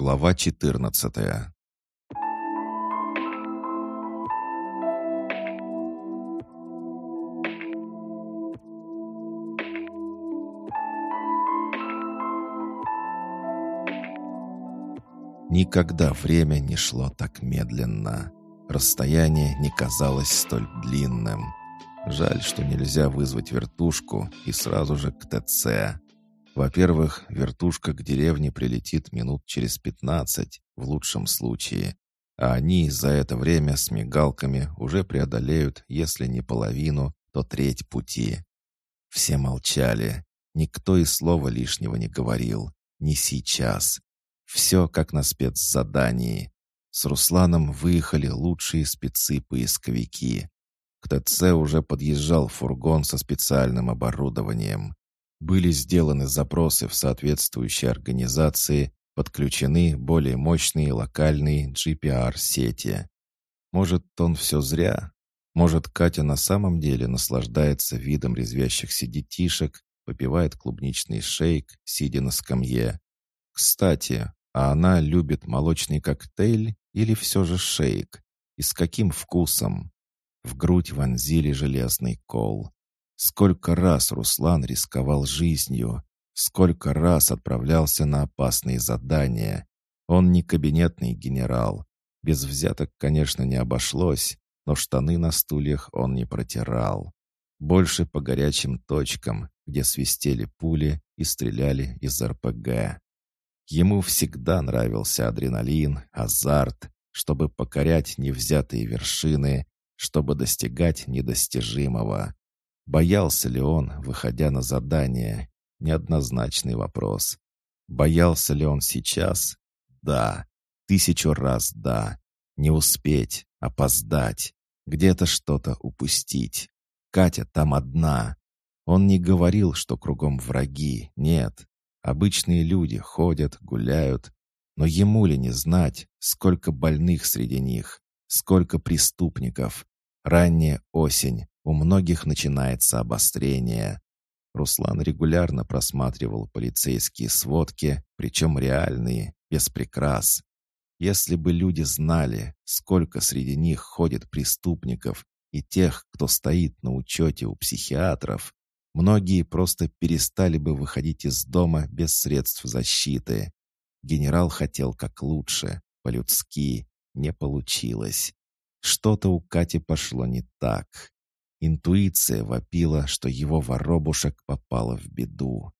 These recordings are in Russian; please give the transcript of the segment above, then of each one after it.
Глава 14 Никогда время не шло так медленно. Расстояние не казалось столь длинным. Жаль, что нельзя вызвать вертушку и сразу же к ТЦ. Во-первых, вертушка к деревне прилетит минут через пятнадцать, в лучшем случае. А они за это время с мигалками уже преодолеют, если не половину, то треть пути. Все молчали. Никто и слова лишнего не говорил. Не сейчас. Все как на спецзадании. С Русланом выехали лучшие спецы-поисковики. К ТЦ уже подъезжал фургон со специальным оборудованием. Были сделаны запросы в соответствующие организации, подключены более мощные локальные GPR-сети. Может, он все зря? Может, Катя на самом деле наслаждается видом резвящихся детишек, попивает клубничный шейк, сидя на скамье. Кстати, а она любит молочный коктейль или все же шейк? И с каким вкусом? В грудь вонзили железный кол. Сколько раз Руслан рисковал жизнью, сколько раз отправлялся на опасные задания. Он не кабинетный генерал. Без взяток, конечно, не обошлось, но штаны на стульях он не протирал. Больше по горячим точкам, где свистели пули и стреляли из РПГ. Ему всегда нравился адреналин, азарт, чтобы покорять невзятые вершины, чтобы достигать недостижимого. Боялся ли он, выходя на задание? Неоднозначный вопрос. Боялся ли он сейчас? Да. Тысячу раз да. Не успеть, опоздать, где-то что-то упустить. Катя там одна. Он не говорил, что кругом враги, нет. Обычные люди ходят, гуляют. Но ему ли не знать, сколько больных среди них, сколько преступников. Ранняя осень, у многих начинается обострение. Руслан регулярно просматривал полицейские сводки, причем реальные, без прикрас. Если бы люди знали, сколько среди них ходит преступников и тех, кто стоит на учете у психиатров, многие просто перестали бы выходить из дома без средств защиты. Генерал хотел как лучше, по-людски, не получилось. Что-то у Кати пошло не так. Интуиция вопила, что его воробушек попала в беду.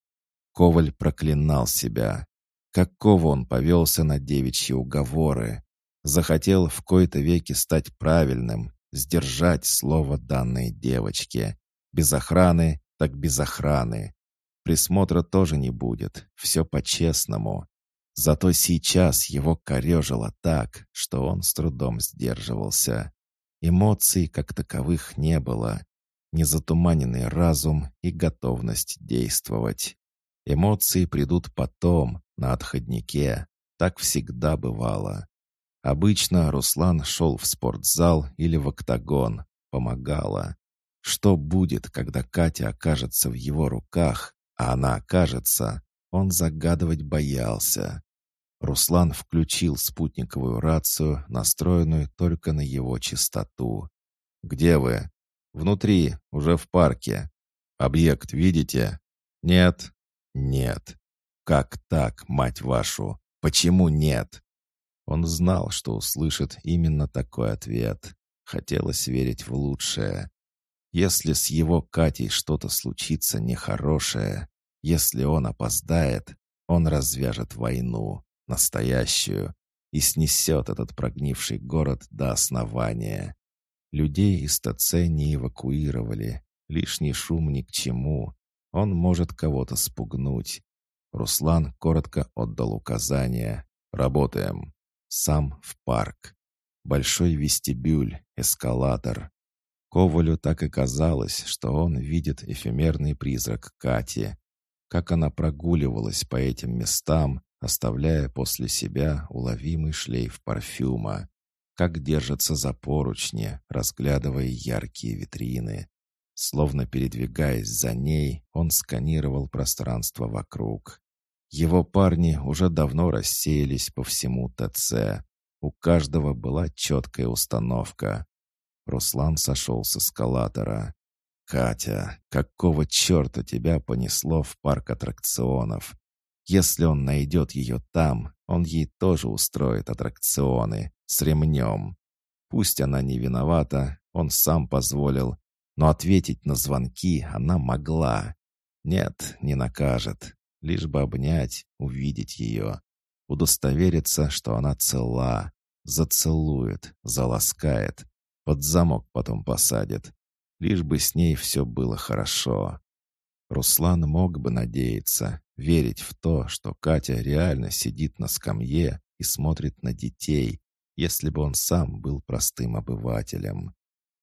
Коваль проклинал себя. Какого он повелся на девичьи уговоры? Захотел в кои-то веки стать правильным, сдержать слово данной девочке. Без охраны, так без охраны. Присмотра тоже не будет, все по-честному. Зато сейчас его корежило так, что он с трудом сдерживался. Эмоций как таковых не было. Незатуманенный разум и готовность действовать. Эмоции придут потом, на отходнике. Так всегда бывало. Обычно Руслан шел в спортзал или в октагон. Помогало. Что будет, когда Катя окажется в его руках, а она окажется, он загадывать боялся. Руслан включил спутниковую рацию, настроенную только на его частоту. «Где вы?» «Внутри, уже в парке. Объект видите?» «Нет». «Нет». «Как так, мать вашу? Почему нет?» Он знал, что услышит именно такой ответ. Хотелось верить в лучшее. Если с его Катей что-то случится нехорошее, если он опоздает, он развяжет войну настоящую, и снесет этот прогнивший город до основания. Людей из ТЦ не эвакуировали, лишний шум ни к чему. Он может кого-то спугнуть. Руслан коротко отдал указание. «Работаем». Сам в парк. Большой вестибюль, эскалатор. Ковалю так и казалось, что он видит эфемерный призрак Кати. Как она прогуливалась по этим местам, оставляя после себя уловимый шлейф парфюма, как держится за поручни, разглядывая яркие витрины. Словно передвигаясь за ней, он сканировал пространство вокруг. Его парни уже давно рассеялись по всему ТЦ. У каждого была четкая установка. Руслан сошел с эскалатора. «Катя, какого черта тебя понесло в парк аттракционов? Если он найдет ее там, он ей тоже устроит аттракционы с ремнем. Пусть она не виновата, он сам позволил, но ответить на звонки она могла. Нет, не накажет, лишь бы обнять, увидеть ее, удостовериться, что она цела, зацелует, заласкает, под замок потом посадит, лишь бы с ней все было хорошо. Руслан мог бы надеяться, верить в то, что Катя реально сидит на скамье и смотрит на детей, если бы он сам был простым обывателем.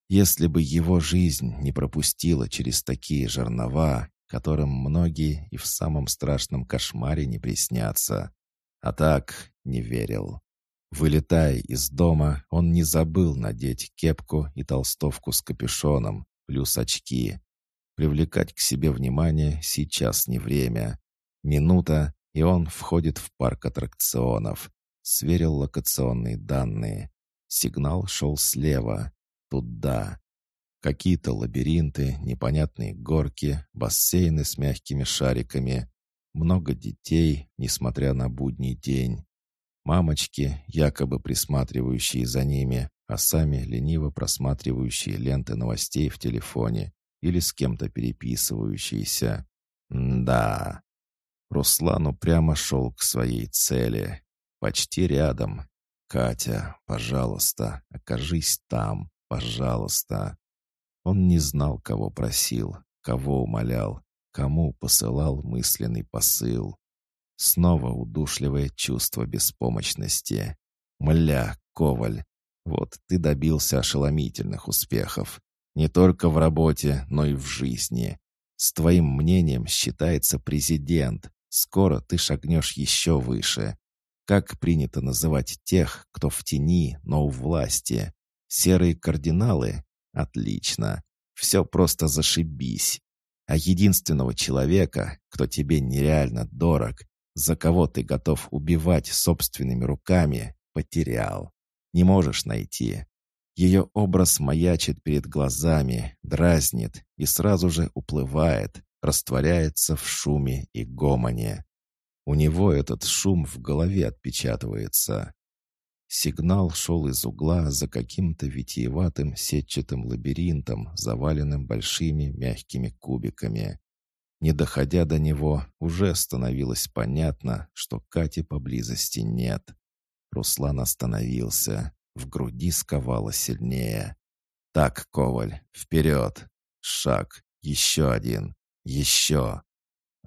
Если бы его жизнь не пропустила через такие жернова, которым многие и в самом страшном кошмаре не приснятся. А так не верил. Вылетая из дома, он не забыл надеть кепку и толстовку с капюшоном, плюс очки. Привлекать к себе внимание сейчас не время. Минута, и он входит в парк аттракционов. Сверил локационные данные. Сигнал шел слева. Туда. Какие-то лабиринты, непонятные горки, бассейны с мягкими шариками. Много детей, несмотря на будний день. Мамочки, якобы присматривающие за ними, а сами лениво просматривающие ленты новостей в телефоне или с кем-то переписывающиеся. М да. Руслан упрямо шел к своей цели. Почти рядом. «Катя, пожалуйста, окажись там, пожалуйста». Он не знал, кого просил, кого умолял, кому посылал мысленный посыл. Снова удушливое чувство беспомощности. «Мля, Коваль, вот ты добился ошеломительных успехов. Не только в работе, но и в жизни. С твоим мнением считается президент. Скоро ты шагнешь еще выше. Как принято называть тех, кто в тени, но у власти? Серые кардиналы? Отлично. Все просто зашибись. А единственного человека, кто тебе нереально дорог, за кого ты готов убивать собственными руками, потерял. Не можешь найти. Ее образ маячит перед глазами, дразнит и сразу же уплывает, растворяется в шуме и гомоне. У него этот шум в голове отпечатывается. Сигнал шел из угла за каким-то витиеватым сетчатым лабиринтом, заваленным большими мягкими кубиками. Не доходя до него, уже становилось понятно, что Кати поблизости нет. Руслан остановился. В груди сковало сильнее. «Так, Коваль, вперед! Шаг, еще один, еще!»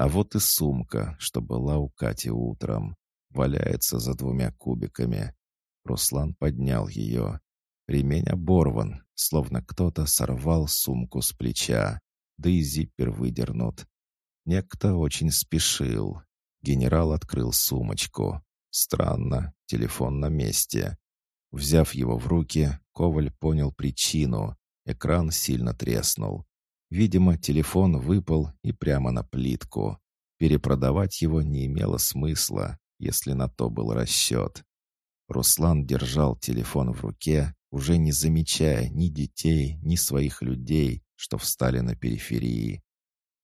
А вот и сумка, что была у Кати утром. Валяется за двумя кубиками. Руслан поднял ее. Ремень оборван, словно кто-то сорвал сумку с плеча. Да и зиппер выдернут. Некто очень спешил. Генерал открыл сумочку. Странно, телефон на месте. Взяв его в руки, Коваль понял причину. Экран сильно треснул. Видимо, телефон выпал и прямо на плитку. Перепродавать его не имело смысла, если на то был расчет. Руслан держал телефон в руке, уже не замечая ни детей, ни своих людей, что встали на периферии.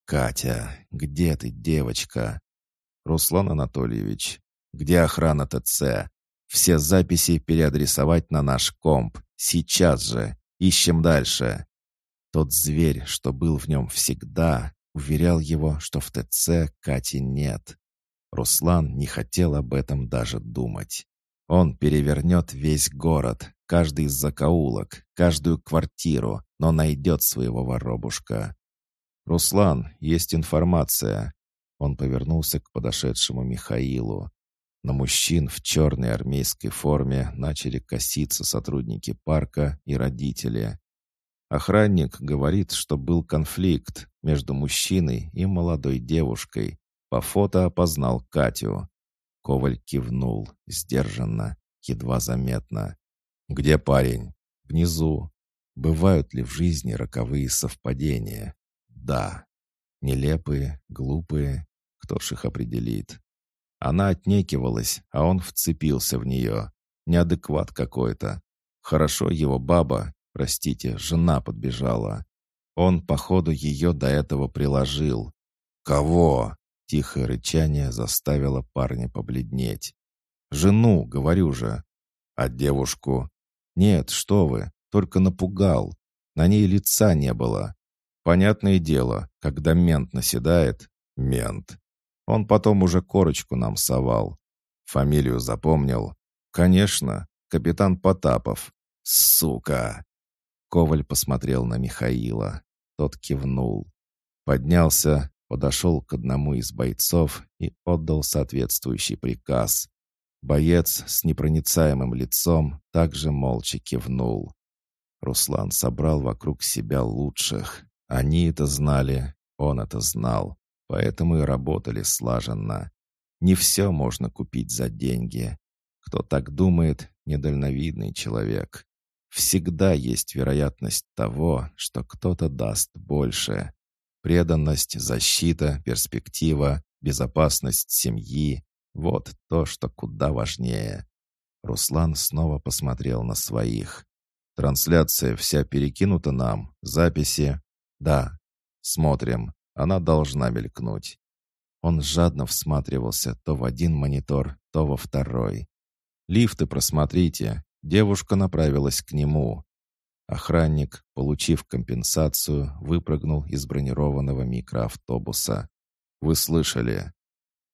«Катя, где ты, девочка?» «Руслан Анатольевич, где охрана ТЦ? Все записи переадресовать на наш комп. Сейчас же. Ищем дальше». Тот зверь, что был в нем всегда, уверял его, что в ТЦ Кати нет. Руслан не хотел об этом даже думать. Он перевернет весь город, каждый из закоулок, каждую квартиру, но найдет своего воробушка. «Руслан, есть информация». Он повернулся к подошедшему Михаилу. На мужчин в черной армейской форме начали коситься сотрудники парка и родители. Охранник говорит, что был конфликт между мужчиной и молодой девушкой. По фото опознал Катю. Коваль кивнул, сдержанно, едва заметно. «Где парень?» «Внизу. Бывают ли в жизни роковые совпадения?» «Да». Нелепые, глупые, кто ж их определит? Она отнекивалась, а он вцепился в нее. Неадекват какой-то. Хорошо его баба, простите, жена подбежала. Он, походу, ее до этого приложил. «Кого?» — тихое рычание заставило парня побледнеть. «Жену, говорю же». «А девушку?» «Нет, что вы, только напугал. На ней лица не было. Понятное дело, когда мент наседает, мент. Он потом уже корочку нам совал. Фамилию запомнил. Конечно, капитан Потапов. Сука!» Коваль посмотрел на Михаила. Тот кивнул. Поднялся, подошел к одному из бойцов и отдал соответствующий приказ. Боец с непроницаемым лицом также молча кивнул. Руслан собрал вокруг себя лучших. Они это знали, он это знал, поэтому и работали слаженно. Не все можно купить за деньги. Кто так думает, недальновидный человек. Всегда есть вероятность того, что кто-то даст больше. Преданность, защита, перспектива, безопасность семьи — вот то, что куда важнее. Руслан снова посмотрел на своих. «Трансляция вся перекинута нам, записи?» «Да». «Смотрим. Она должна мелькнуть». Он жадно всматривался то в один монитор, то во второй. «Лифты просмотрите. Девушка направилась к нему. Охранник, получив компенсацию, выпрыгнул из бронированного микроавтобуса. «Вы слышали?»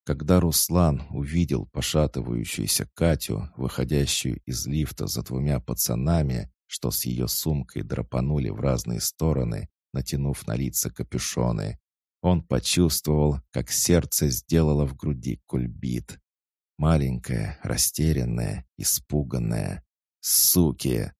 Когда Руслан увидел пошатывающуюся Катю, выходящую из лифта за двумя пацанами, что с ее сумкой драпанули в разные стороны, натянув на лица капюшоны, он почувствовал, как сердце сделало в груди кульбит. Маленькая, растерянная, испуганная. Суки!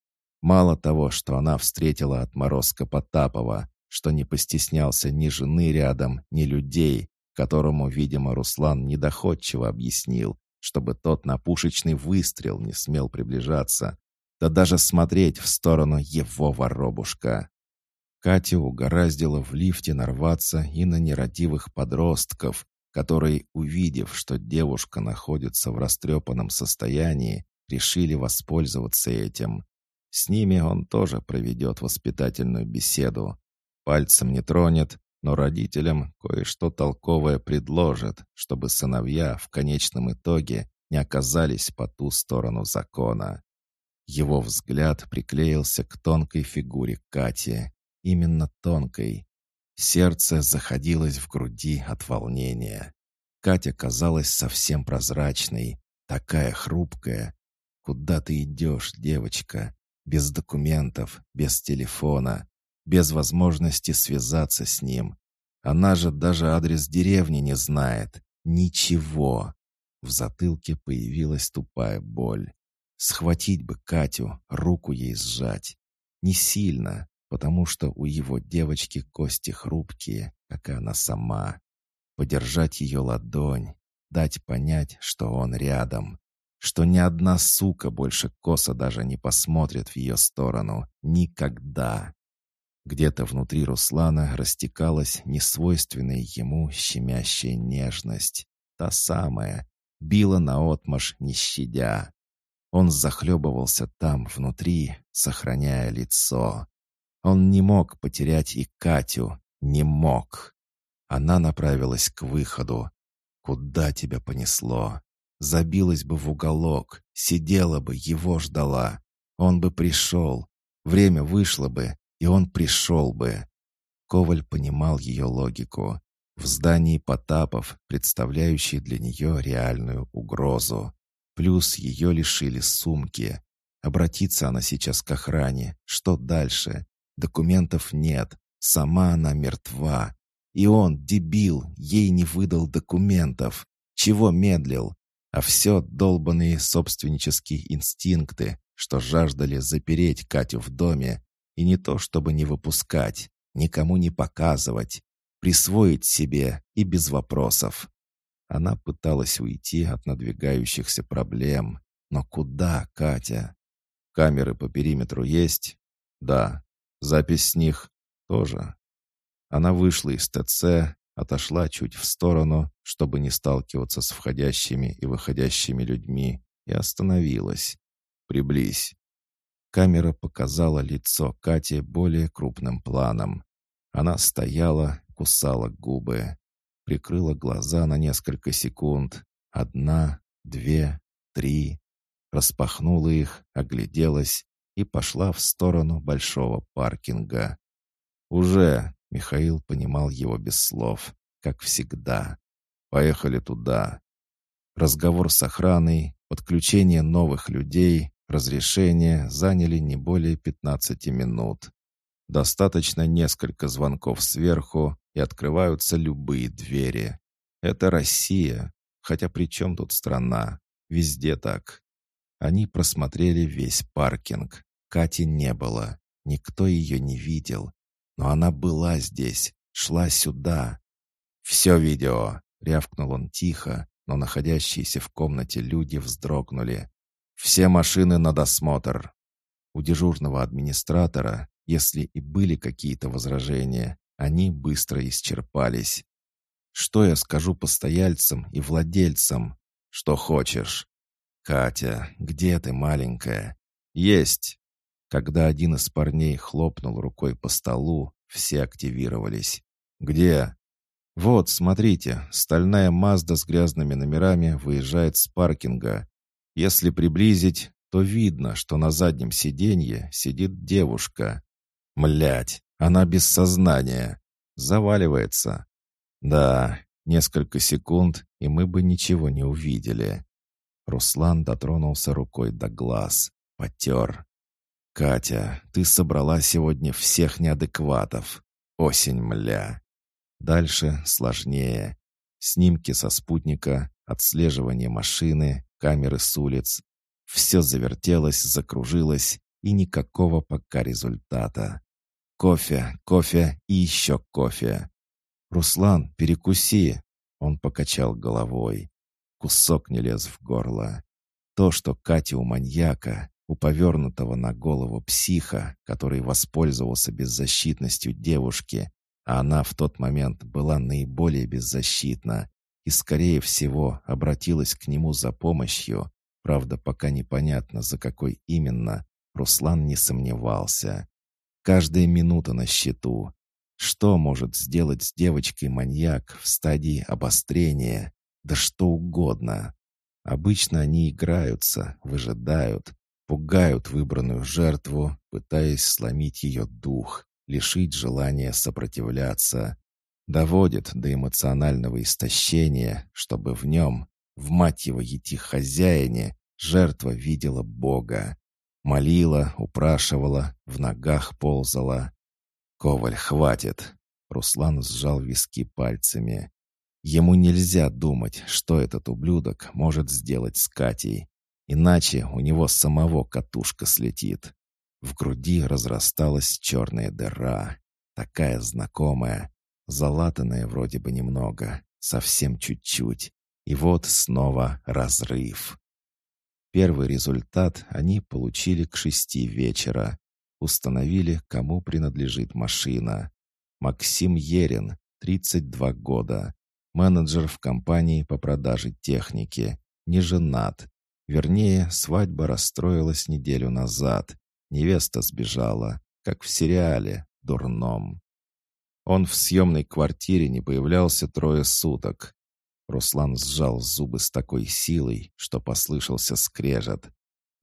Мало того, что она встретила отморозка Потапова, что не постеснялся ни жены рядом, ни людей, которому, видимо, Руслан недоходчиво объяснил, чтобы тот на пушечный выстрел не смел приближаться, да даже смотреть в сторону его воробушка. Катя угораздила в лифте нарваться и на нерадивых подростков, которые, увидев, что девушка находится в растрепанном состоянии, решили воспользоваться этим. С ними он тоже проведет воспитательную беседу. Пальцем не тронет, но родителям кое-что толковое предложит, чтобы сыновья в конечном итоге не оказались по ту сторону закона. Его взгляд приклеился к тонкой фигуре Кати. Именно тонкой. Сердце заходилось в груди от волнения. Катя казалась совсем прозрачной, такая хрупкая, Куда ты идешь, девочка? Без документов, без телефона, без возможности связаться с ним. Она же даже адрес деревни не знает. Ничего. В затылке появилась тупая боль. Схватить бы Катю, руку ей сжать. Не сильно, потому что у его девочки кости хрупкие, как и она сама. Подержать ее ладонь, дать понять, что он рядом что ни одна сука больше косо даже не посмотрит в ее сторону. Никогда. Где-то внутри Руслана растекалась несвойственная ему щемящая нежность. Та самая. Била наотмашь, не щадя. Он захлебывался там, внутри, сохраняя лицо. Он не мог потерять и Катю. Не мог. Она направилась к выходу. «Куда тебя понесло?» Забилась бы в уголок, сидела бы, его ждала. Он бы пришел. Время вышло бы, и он пришел бы. Коваль понимал ее логику. В здании Потапов, представляющий для нее реальную угрозу. Плюс ее лишили сумки. Обратиться она сейчас к охране. Что дальше? Документов нет. Сама она мертва. И он, дебил, ей не выдал документов. Чего медлил? А все долбанные собственнические инстинкты, что жаждали запереть Катю в доме, и не то чтобы не выпускать, никому не показывать, присвоить себе и без вопросов. Она пыталась уйти от надвигающихся проблем, но куда, Катя? Камеры по периметру есть? Да. Запись с них тоже. Она вышла из ТЦ, отошла чуть в сторону, чтобы не сталкиваться с входящими и выходящими людьми, и остановилась. «Приблизь». Камера показала лицо Кати более крупным планом. Она стояла, кусала губы, прикрыла глаза на несколько секунд. Одна, две, три. Распахнула их, огляделась и пошла в сторону большого паркинга. «Уже!» — Михаил понимал его без слов, как всегда. «Поехали туда». Разговор с охраной, подключение новых людей, разрешение заняли не более 15 минут. Достаточно несколько звонков сверху, и открываются любые двери. Это Россия, хотя при чем тут страна? Везде так. Они просмотрели весь паркинг. Кати не было. Никто ее не видел. Но она была здесь, шла сюда. «Все видео!» — рявкнул он тихо, но находящиеся в комнате люди вздрогнули. «Все машины на досмотр!» У дежурного администратора, если и были какие-то возражения, они быстро исчерпались. «Что я скажу постояльцам и владельцам? Что хочешь?» «Катя, где ты, маленькая?» «Есть!» Когда один из парней хлопнул рукой по столу, все активировались. «Где?» «Вот, смотрите, стальная Мазда с грязными номерами выезжает с паркинга. Если приблизить, то видно, что на заднем сиденье сидит девушка. Млять, она без сознания. Заваливается. Да, несколько секунд, и мы бы ничего не увидели. Руслан дотронулся рукой до глаз. Потер. «Катя, ты собрала сегодня всех неадекватов. Осень, мля». Дальше сложнее. Снимки со спутника, отслеживание машины, камеры с улиц. Все завертелось, закружилось, и никакого пока результата. Кофе, кофе и еще кофе. «Руслан, перекуси!» Он покачал головой. Кусок не лез в горло. То, что Катя у маньяка, у повернутого на голову психа, который воспользовался беззащитностью девушки, а она в тот момент была наиболее беззащитна и, скорее всего, обратилась к нему за помощью, правда, пока непонятно, за какой именно, Руслан не сомневался. Каждая минута на счету. Что может сделать с девочкой маньяк в стадии обострения? Да что угодно. Обычно они играются, выжидают, пугают выбранную жертву, пытаясь сломить ее дух, лишить желания сопротивляться. Доводят до эмоционального истощения, чтобы в нем, в мать его ети хозяине, жертва видела Бога. Молила, упрашивала, в ногах ползала. «Коваль, хватит!» Руслан сжал виски пальцами. Ему нельзя думать, что этот ублюдок может сделать с Катей. Иначе у него самого катушка слетит. В груди разрасталась черная дыра. Такая знакомая. Залатанная вроде бы немного. Совсем чуть-чуть. И вот снова разрыв. Первый результат они получили к шести вечера. Установили, кому принадлежит машина. Максим Ерин, 32 года. Менеджер в компании по продаже техники. Не женат. Вернее, свадьба расстроилась неделю назад. Невеста сбежала, как в сериале, дурном. Он в съемной квартире не появлялся трое суток. Руслан сжал зубы с такой силой, что послышался скрежет.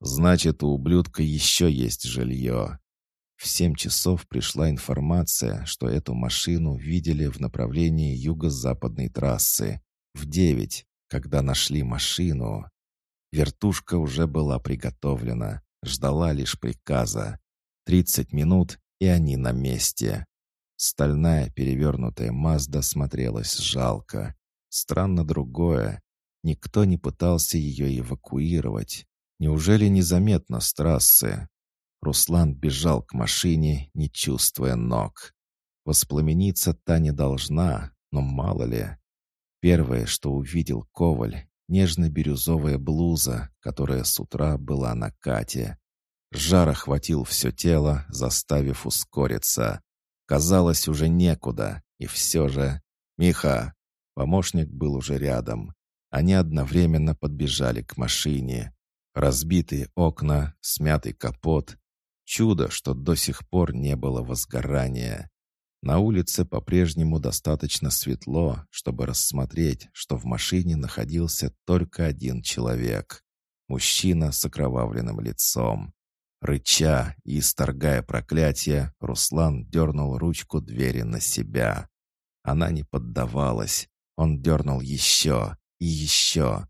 «Значит, у ублюдка еще есть жилье». В семь часов пришла информация, что эту машину видели в направлении юго-западной трассы. В девять, когда нашли машину. Вертушка уже была приготовлена, ждала лишь приказа. Тридцать минут, и они на месте. Стальная перевернутая Мазда смотрелась жалко. Странно другое. Никто не пытался ее эвакуировать. Неужели незаметно с трассы? Руслан бежал к машине, не чувствуя ног. Воспламениться та не должна, но мало ли. Первое, что увидел Коваль, нежно-бирюзовая блуза, которая с утра была на Кате. Жар охватил все тело, заставив ускориться. Казалось, уже некуда, и все же «Миха!» Помощник был уже рядом. Они одновременно подбежали к машине. Разбитые окна, смятый капот. Чудо, что до сих пор не было возгорания. На улице по-прежнему достаточно светло, чтобы рассмотреть, что в машине находился только один человек. Мужчина с окровавленным лицом. Рыча и исторгая проклятие, Руслан дернул ручку двери на себя. Она не поддавалась. Он дернул еще и еще.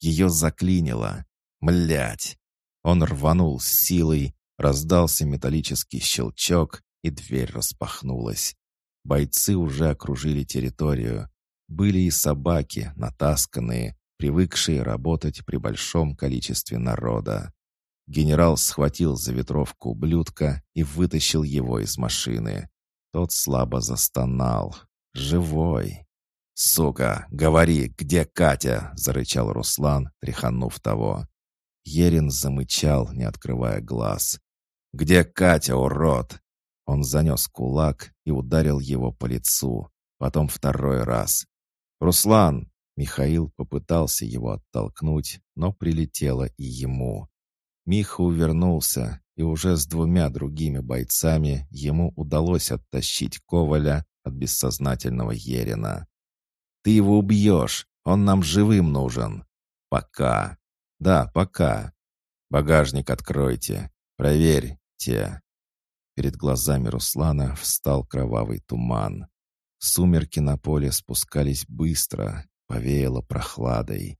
Ее заклинило. Млять! Он рванул с силой, раздался металлический щелчок, и дверь распахнулась. Бойцы уже окружили территорию. Были и собаки, натасканные, привыкшие работать при большом количестве народа. Генерал схватил за ветровку ублюдка и вытащил его из машины. Тот слабо застонал. «Живой!» «Сука, говори, где Катя?» — зарычал Руслан, тряханув того. Ерин замычал, не открывая глаз. «Где Катя, урод?» Он занес кулак и ударил его по лицу. Потом второй раз. «Руслан!» Михаил попытался его оттолкнуть, но прилетело и ему. Миха увернулся, и уже с двумя другими бойцами ему удалось оттащить Коваля от бессознательного Ерина. «Ты его убьешь! Он нам живым нужен!» «Пока!» «Да, пока!» «Багажник откройте! Проверьте!» Перед глазами Руслана встал кровавый туман. Сумерки на поле спускались быстро, повеяло прохладой.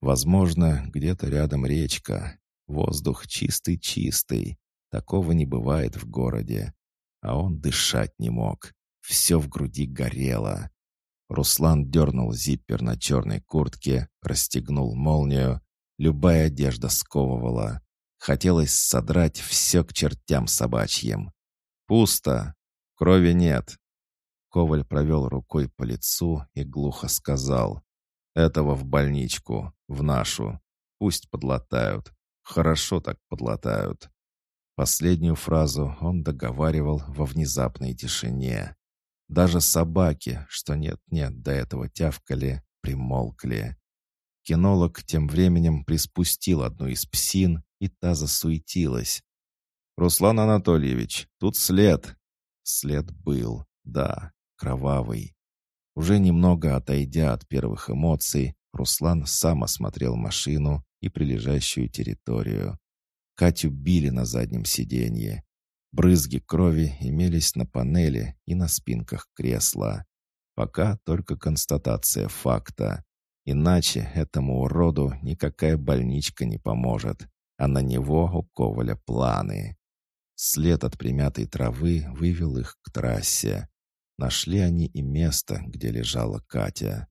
Возможно, где-то рядом речка. Воздух чистый-чистый. Такого не бывает в городе. А он дышать не мог. Все в груди горело. Руслан дернул зиппер на черной куртке, расстегнул молнию. Любая одежда сковывала. Хотелось содрать все к чертям собачьим. «Пусто. Крови нет». Коваль провел рукой по лицу и глухо сказал. «Этого в больничку, в нашу. Пусть подлатают. Хорошо так подлатают». Последнюю фразу он договаривал во внезапной тишине. Даже собаки, что нет-нет до этого тявкали, примолкли. Кинолог тем временем приспустил одну из псин, и та засуетилась. «Руслан Анатольевич, тут след». След был, да, кровавый. Уже немного отойдя от первых эмоций, Руслан сам осмотрел машину и прилежащую территорию. Катю били на заднем сиденье. Брызги крови имелись на панели и на спинках кресла. Пока только констатация факта. Иначе этому уроду никакая больничка не поможет, а на него у Коваля планы. След от примятой травы вывел их к трассе. Нашли они и место, где лежала Катя.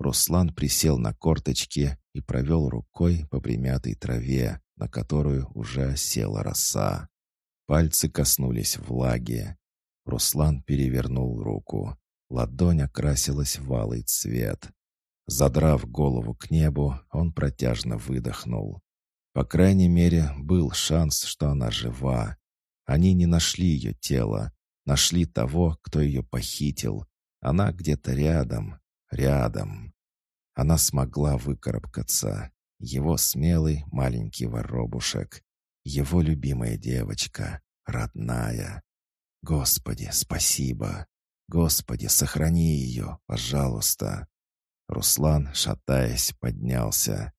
Руслан присел на корточки и провел рукой по примятой траве, на которую уже села роса. Пальцы коснулись влаги. Руслан перевернул руку. Ладонь окрасилась в алый цвет. Задрав голову к небу, он протяжно выдохнул. По крайней мере, был шанс, что она жива. Они не нашли ее тело, нашли того, кто ее похитил. Она где-то рядом, рядом. Она смогла выкарабкаться. Его смелый маленький воробушек. Его любимая девочка, родная. Господи, спасибо. Господи, сохрани ее, пожалуйста. Руслан, шатаясь, поднялся.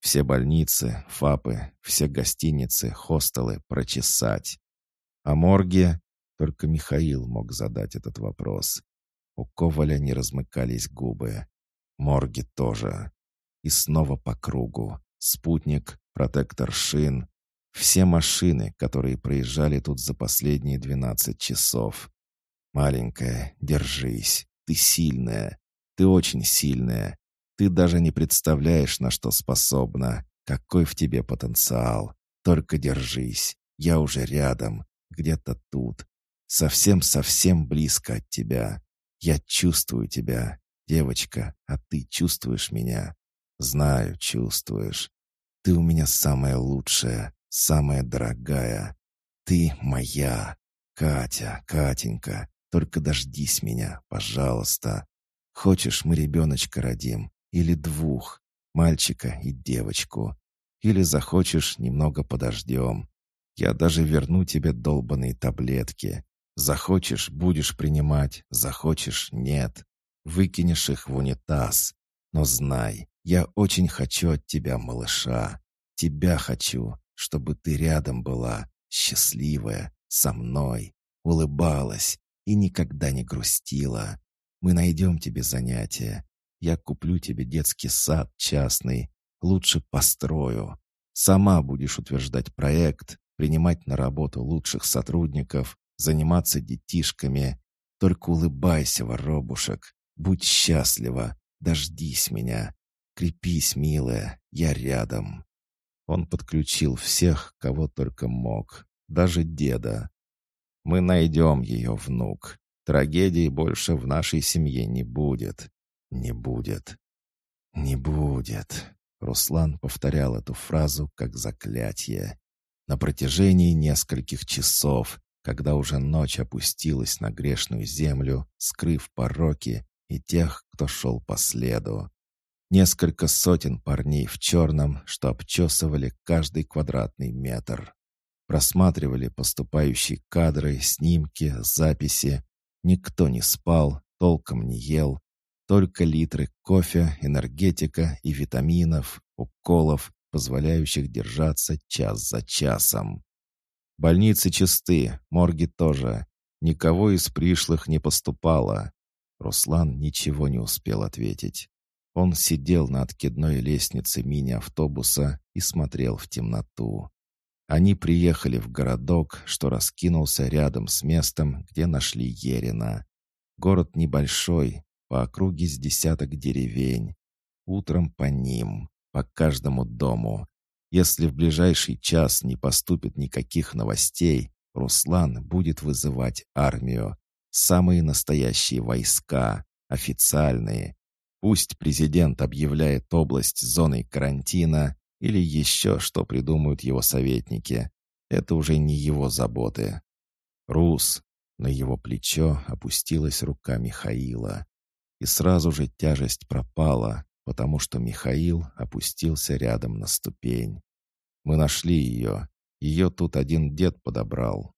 Все больницы, ФАПы, все гостиницы, хостелы прочесать. А морге только Михаил мог задать этот вопрос. У Коваля не размыкались губы. Морги тоже. И снова по кругу. Спутник, протектор шин. Все машины, которые проезжали тут за последние двенадцать часов. Маленькая, держись. Ты сильная. Ты очень сильная. Ты даже не представляешь, на что способна. Какой в тебе потенциал. Только держись. Я уже рядом где-то тут, совсем-совсем близко от тебя. Я чувствую тебя, девочка, а ты чувствуешь меня? Знаю, чувствуешь. Ты у меня самая лучшая, самая дорогая. Ты моя. Катя, Катенька, только дождись меня, пожалуйста. Хочешь, мы ребеночка родим? Или двух? Мальчика и девочку? Или захочешь, немного подождем? Я даже верну тебе долбанные таблетки. Захочешь — будешь принимать, захочешь — нет. Выкинешь их в унитаз. Но знай, я очень хочу от тебя, малыша. Тебя хочу, чтобы ты рядом была, счастливая, со мной, улыбалась и никогда не грустила. Мы найдем тебе занятия. Я куплю тебе детский сад частный, лучше построю. Сама будешь утверждать проект, принимать на работу лучших сотрудников, заниматься детишками. Только улыбайся, воробушек, будь счастлива, дождись меня. Крепись, милая, я рядом. Он подключил всех, кого только мог, даже деда. Мы найдем ее, внук. Трагедии больше в нашей семье не будет. Не будет. Не будет. Руслан повторял эту фразу как заклятие. На протяжении нескольких часов, когда уже ночь опустилась на грешную землю, скрыв пороки и тех, кто шел по следу. Несколько сотен парней в черном, что обчесывали каждый квадратный метр. Просматривали поступающие кадры, снимки, записи. Никто не спал, толком не ел. Только литры кофе, энергетика и витаминов, уколов, позволяющих держаться час за часом. Больницы чисты, морги тоже. Никого из пришлых не поступало. Руслан ничего не успел ответить. Он сидел на откидной лестнице мини-автобуса и смотрел в темноту. Они приехали в городок, что раскинулся рядом с местом, где нашли Ерина. Город небольшой, по округе с десяток деревень. Утром по ним, по каждому дому. Если в ближайший час не поступит никаких новостей, Руслан будет вызывать армию. Самые настоящие войска, официальные. Пусть президент объявляет область зоной карантина, или еще что придумают его советники. Это уже не его заботы. Рус. На его плечо опустилась рука Михаила. И сразу же тяжесть пропала, потому что Михаил опустился рядом на ступень. Мы нашли ее. Ее тут один дед подобрал.